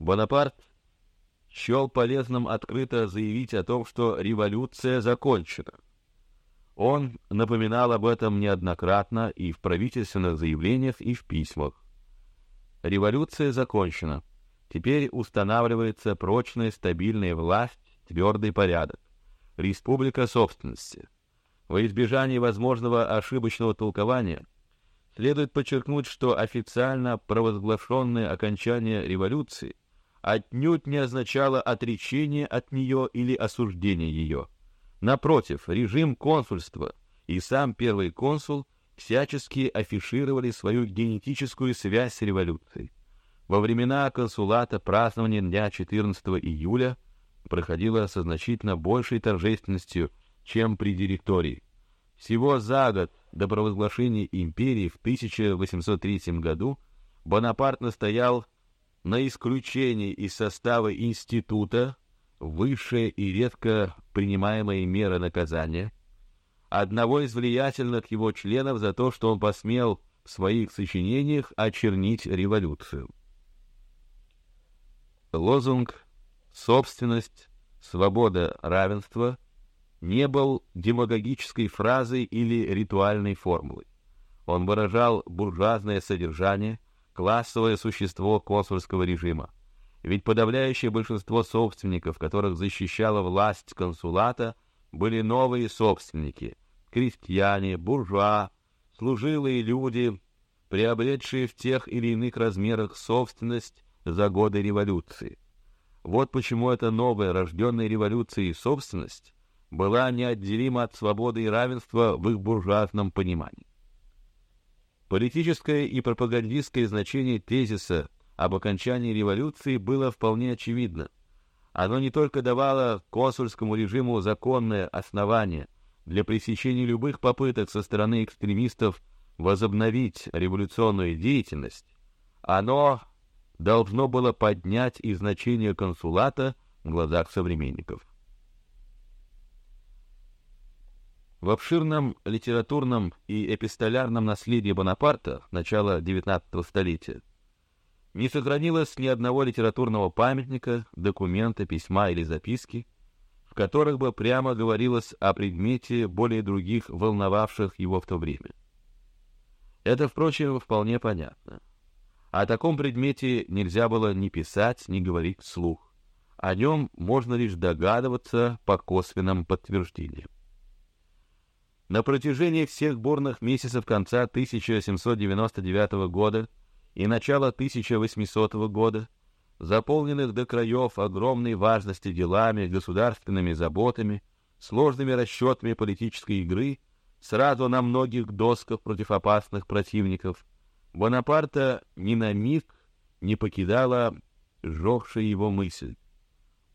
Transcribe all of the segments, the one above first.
Бонапарт счел полезным открыто заявить о том, что революция закончена. Он напоминал об этом неоднократно и в правительственных заявлениях, и в письмах. Революция закончена. Теперь устанавливается прочная стабильная власть, твердый порядок. Республика собственности. Во избежание возможного ошибочного толкования следует подчеркнуть, что официально провозглашенное окончание революции отнюдь не означало отречение от нее или осуждение ее. Напротив, режим консульства и сам первый консул всячески афишировали свою генетическую связь с революцией. Во времена консулата празднование дня 14 июля проходило со значительно большей торжественностью, чем при директории. Всего за год до провозглашения империи в 1803 году Бонапарт настоял на исключении из состава института высшая и редко принимаемая мера наказания одного из влиятельных его членов за то, что он посмел в своих сочинениях очернить революцию. Лозунг «Собственность, свобода, равенство» не был демагогической фразой или ритуальной формулой. Он выражал буржуазное содержание – классовое существо консульского режима. Ведь подавляющее большинство собственников, которых защищала власть консулата, были новые собственники, крестьяне, буржуа, служилые люди, приобретшие в тех или иных размерах собственность за годы революции. Вот почему эта новая, рожденная революцией собственность была неотделима от свободы и равенства в их буржуазном понимании. Политическое и пропагандистское значение тезиса об окончании революции было вполне очевидно. Оно не только давало консульскому режиму законное основание для пресечения любых попыток со стороны экстремистов возобновить революционную деятельность, оно должно было поднять и значение консулата в глазах современников. В обширном литературном и эпистолярном наследии Бонапарта начала XIX столетия не сохранилось ни одного литературного памятника, документа, письма или записки, в которых бы прямо говорилось о предмете более других волновавших его в то время. Это, впрочем, вполне понятно. О таком предмете нельзя было ни писать, ни говорить вслух. О нем можно лишь догадываться по косвенным подтверждениям. На протяжении всех бурных месяцев конца 1799 года и начала 1800 года, заполненных до краев огромной важности делами, государственными заботами, сложными расчетами политической игры, сразу на многих досках против опасных противников, Бонапарта ни на миг не покидала сжегшая его мысль.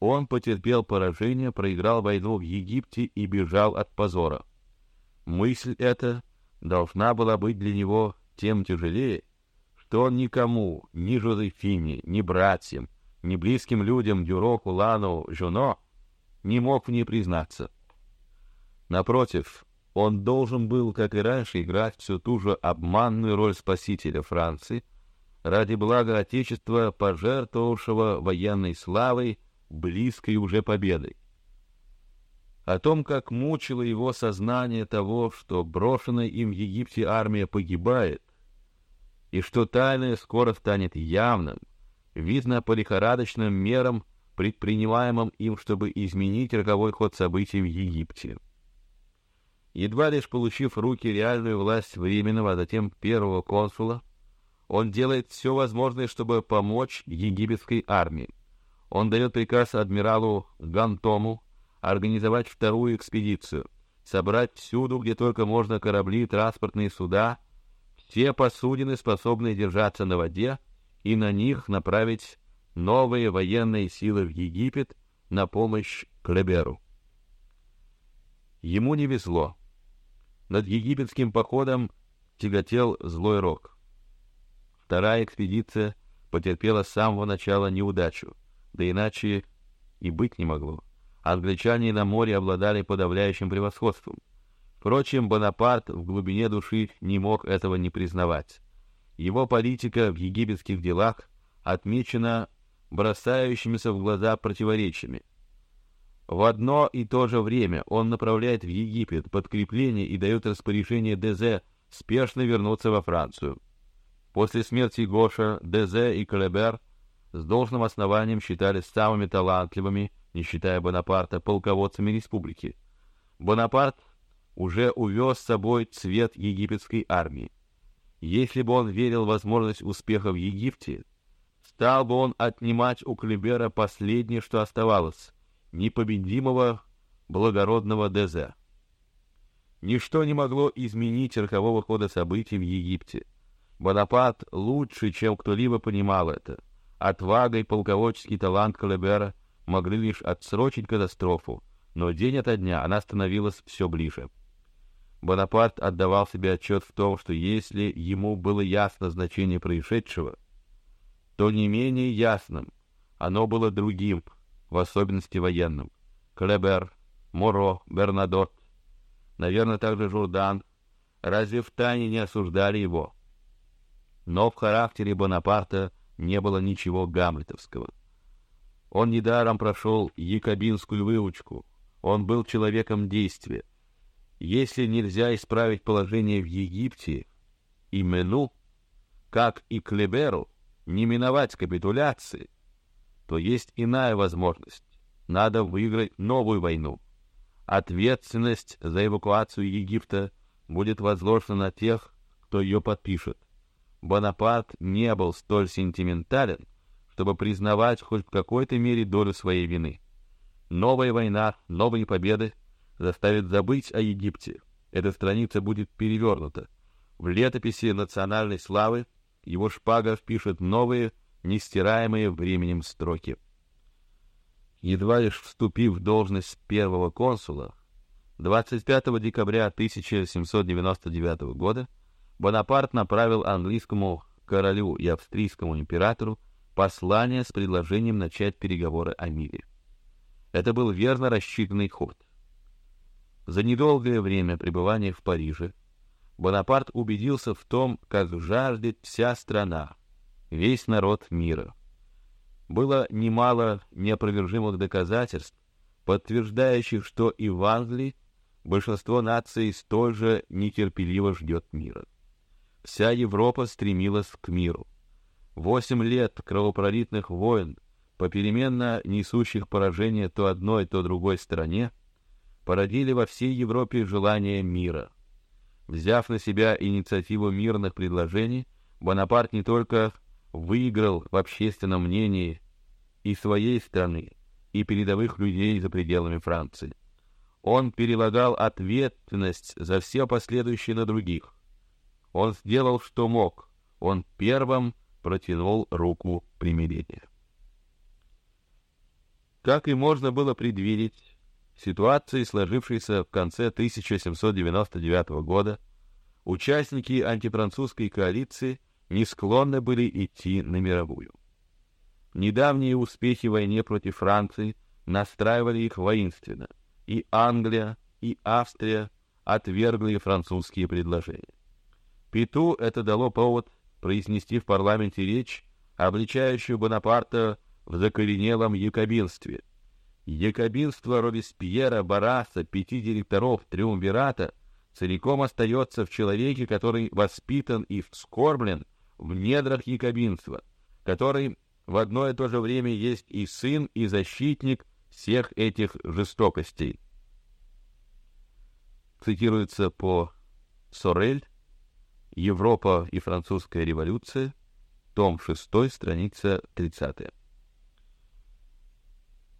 Он потерпел поражение, проиграл войну в Египте и бежал от позора. Мысль эта должна была быть для него тем тяжелее, что он никому, ни Жозефине, ни братьям, ни близким людям Дюро, Кулану, Жуно не мог в ней признаться. Напротив, он должен был, как и раньше, играть всю ту же обманную роль спасителя Франции ради блага Отечества, пожертвовавшего военной славой, близкой уже победой о том, как мучило его сознание того, что брошенная им в Египте армия погибает, и что тайное скоро станет явным, видно по лихорадочным мерам, предпринимаемым им, чтобы изменить роковой ход событий в Египте. Едва лишь получив в руки реальную власть временного, а затем первого консула, он делает все возможное, чтобы помочь египетской армии. Он дает приказ адмиралу Гантому организовать вторую экспедицию, собрать всюду, где только можно корабли, транспортные суда, все посудины, способные держаться на воде, и на них направить новые военные силы в Египет на помощь Клеберу. Ему не везло. Над египетским походом тяготел злой рок. Вторая экспедиция потерпела с самого начала неудачу, да иначе и быть не могло англичане на море обладали подавляющим превосходством. Впрочем, Бонапарт в глубине души не мог этого не признавать. Его политика в египетских делах отмечена бросающимися в глаза противоречиями. В одно и то же время он направляет в Египет подкрепление и дает распоряжение ДЗ спешно вернуться во Францию. После смерти Гоша, ДЗ и Колебер с должным основанием считались самыми талантливыми, не считая Бонапарта, полководцами республики. Бонапарт уже увез с собой цвет египетской армии. Если бы он верил в возможность успеха в Египте, стал бы он отнимать у Клебера последнее, что оставалось, непобедимого благородного ДЗ. Ничто не могло изменить рокового хода событий в Египте. Бонапарт лучше, чем кто-либо понимал это. Отвага и полководческий талант Колебера могли лишь отсрочить катастрофу, но день ото дня она становилась все ближе. Бонапарт отдавал себе отчет в том, что если ему было ясно значение происшедшего, то не менее ясным оно было другим, в особенности военным. Клебер, Моро, Бернадот, наверное, также Журдан, разве в тайне не осуждали его? Но в характере Бонапарта не было ничего гамлетовского. Он недаром прошел якобинскую выучку. Он был человеком действия. Если нельзя исправить положение в Египте, и Мену, как и Клеберу, не миновать капитуляции, то есть иная возможность. Надо выиграть новую войну. Ответственность за эвакуацию Египта будет возложена на тех, кто ее подпишет. Бонапарт не был столь сентиментален, чтобы признавать хоть в какой-то мере долю своей вины. Новая война, новые победы заставит забыть о Египте. Эта страница будет перевернута. В летописи национальной славы его шпага впишет новые, нестираемые временем строки. Едва лишь вступив в должность первого консула, 25 декабря 1799 года Бонапарт направил английскому королю и австрийскому императору послание с предложением начать переговоры о мире. Это был верно рассчитанный ход. За недолгое время пребывания в Париже Бонапарт убедился в том, как жаждет вся страна, весь народ мира. Было немало неопровержимых доказательств, подтверждающих, что и в Англии большинство наций столь же нетерпеливо ждет мира. Вся Европа стремилась к миру. Восемь лет кровопролитных войн, попеременно несущих поражение то одной, то другой стороне, породили во всей Европе желание мира. Взяв на себя инициативу мирных предложений, Бонапарт не только выиграл в общественном мнении и своей страны, и передовых людей за пределами Франции. Он перелагал ответственность за все последующее на других. Он сделал, что мог. Он первым протянул руку примирения. Как и можно было предвидеть, ситуации, сложившейся в конце 1799 года, участники антифранцузской коалиции не склонны были идти на мировую. Недавние успехи в войне против Франции настраивали их воинственно, и Англия, и Австрия отвергли французские предложения. Пету это дало повод произнести в парламенте речь, обличающую Бонапарта в закоренелом якобинстве – Якобинство Робеспьера, Бараса, пяти директоров Триумвирата целиком остается в человеке, который воспитан и вскормлен в недрах якобинства, который в одно и то же время есть и сын, и защитник всех этих жестокостей. Цитируется по Сорель «Европа и французская революция», том 6, страница 30.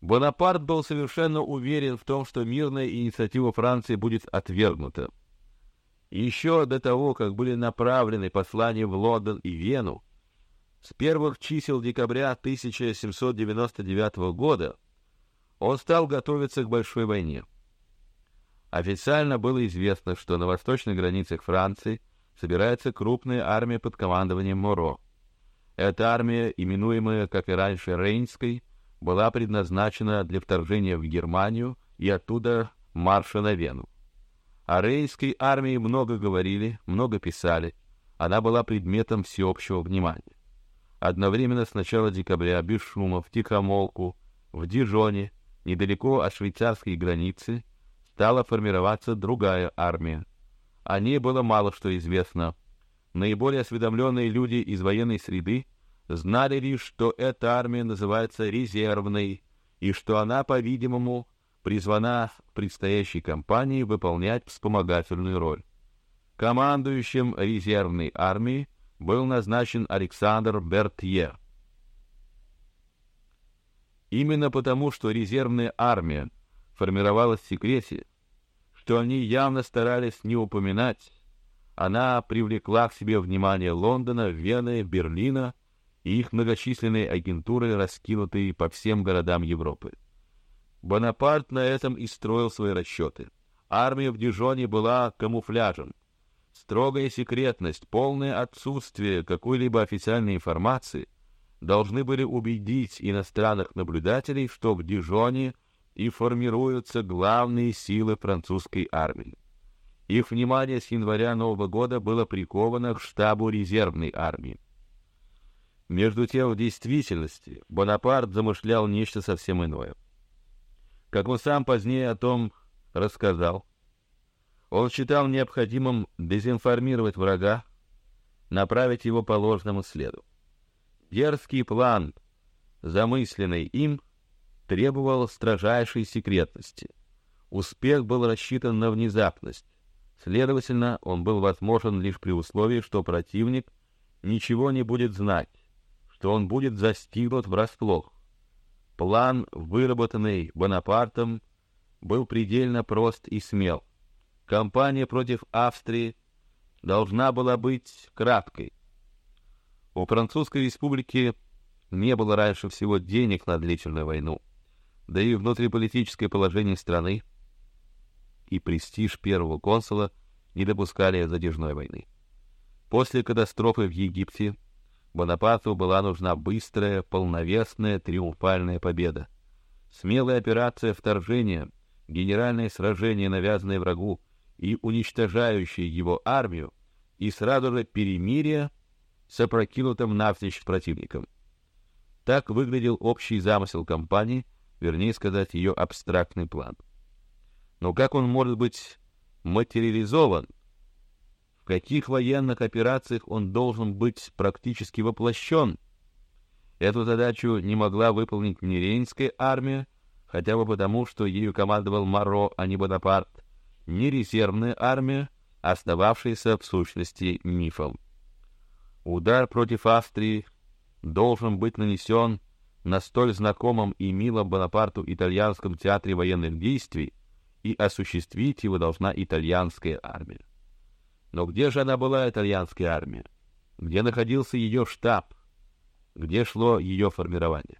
Бонапарт был совершенно уверен в том, что мирная инициатива Франции будет отвергнута. Еще до того, как были направлены послания в Лондон и Вену, с первых чисел декабря 1799 года он стал готовиться к большой войне. Официально было известно, что на восточных границах Франции собирается крупная армия под командованием Моро. Эта армия, именуемая, как и раньше, Рейнской, была предназначена для вторжения в Германию и оттуда марша на Вену. О рейнской армии много говорили, много писали. Она была предметом всеобщего внимания. одновременно с начала декабря без шума в Тихомолку, в Дижоне, недалеко от швейцарской границы, стала формироваться другая армия. О ней было мало что известно. Наиболее осведомленные люди из военной среды знали лишь, что эта армия называется резервной и что она, по-видимому, призвана в предстоящей кампании выполнять вспомогательную роль. Командующим резервной армией был назначен Александр Бертье. Именно потому, что резервная армия формировалась в секрете, что они явно старались не упоминать, она привлекла к себе внимание Лондона, Вены, Берлина и их многочисленные агентуры, раскинутые по всем городам Европы. Бонапарт на этом и строил свои расчеты. Армия в Дижоне была камуфляжем. Строгая секретность, полное отсутствие какой-либо официальной информации должны были убедить иностранных наблюдателей, что в Дижоне и формируются главные силы французской армии. Их внимание с января Нового года было приковано к штабу резервной армии. Между тем, в действительности Бонапарт замышлял нечто совсем иное. Как он сам позднее о том рассказал, он считал необходимым дезинформировать врага, направить его по ложному следу. Дерзкий план, замысленный им, требовал строжайшей секретности. Успех был рассчитан на внезапность. Следовательно, он был возможен лишь при условии, что противник ничего не будет знать, что он будет застигнут врасплох. План, выработанный Бонапартом, был предельно прост и смел. Кампания против Австрии должна была быть краткой. У Французской республики не было раньше всего денег на длительную войну, да и внутриполитическое положение страны и престиж первого консула не допускали затяжной войны. После катастрофы в Египте Бонапарту была нужна быстрая, полновесная, триумфальная победа. Смелая операция вторжения, генеральное сражение, навязанное врагу и уничтожающее его армию, и сразу же перемирие с опрокинутым навзничь противником. Так выглядел общий замысел кампании, вернее сказать, ее абстрактный план. Но как он может быть материализован? В каких военных операциях он должен быть практически воплощен? Эту задачу не могла выполнить ни Рейнская армия, хотя бы потому, что ею командовал Маро, а не Бонапарт, ни резервная армия, остававшаяся в сущности мифом. Удар против Австрии должен быть нанесен на столь знакомом и милом Бонапарту итальянском театре военных действий, и осуществить его должна итальянская армия. Но где же она была, итальянская армия? Где находился ее штаб? Где шло ее формирование?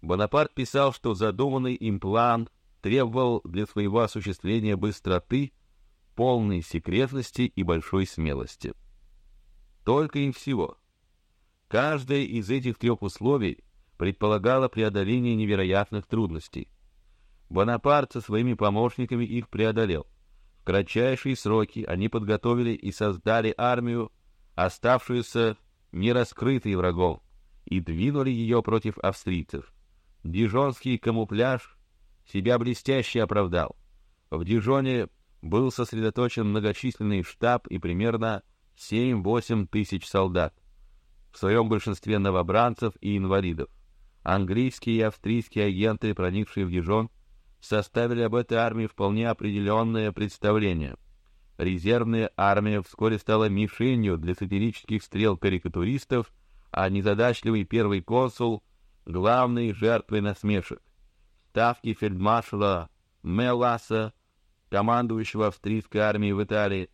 Бонапарт писал, что задуманный им план требовал для своего осуществления быстроты, полной секретности и большой смелости. Только и всего. Каждое из этих трех условий предполагало преодоление невероятных трудностей. Бонапарт со своими помощниками их преодолел. В кратчайшие сроки они подготовили и создали армию, оставшуюся нераскрытой врагом, и двинули ее против австрийцев. Дижонский камуфляж себя блестяще оправдал. В Дижоне был сосредоточен многочисленный штаб и примерно 7-8 тысяч солдат, в своем большинстве новобранцев и инвалидов. Английские и австрийские агенты, проникшие в Дижон, составили об этой армии вполне определенное представление. Резервная армия вскоре стала мишенью для сатирических стрел карикатуристов, а незадачливый первый консул — главной жертвой насмешек. Ставки фельдмаршала Меласа, командующего австрийской армией в Италии,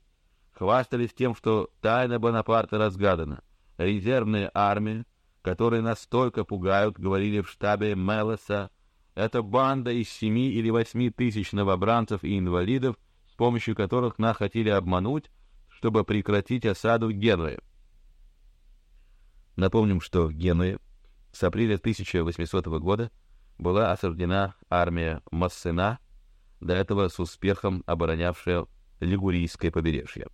хвастались тем, что тайна Бонапарта разгадана. Резервная армия, которые настолько пугают, говорили в штабе Меласа, это банда из семи или восьми тысяч новобранцев и инвалидов, с помощью которых нас хотели обмануть, чтобы прекратить осаду Генуи. Напомним, что в Генуе с апреля 1800 года была осаждена армия Массена, до этого с успехом оборонявшая Лигурийское побережье.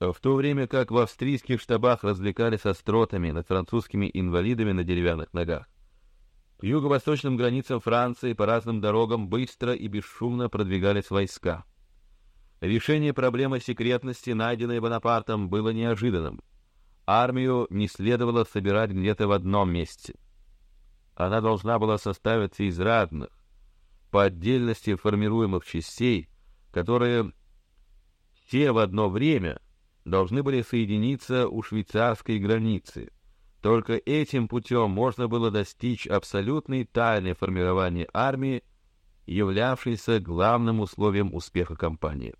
В то время как в австрийских штабах развлекались остротами над французскими инвалидами на деревянных ногах, к юго-восточным границам Франции по разным дорогам быстро и бесшумно продвигались войска. Решение проблемы секретности, найденной Бонапартом, было неожиданным. Армию не следовало собирать где-то в одном месте. Она должна была составиться из разных, по отдельности формируемых частей, которые все в одно время должны были соединиться у швейцарской границы. Только этим путем можно было достичь абсолютной тайны формирования армии, являвшейся главным условием успеха кампании.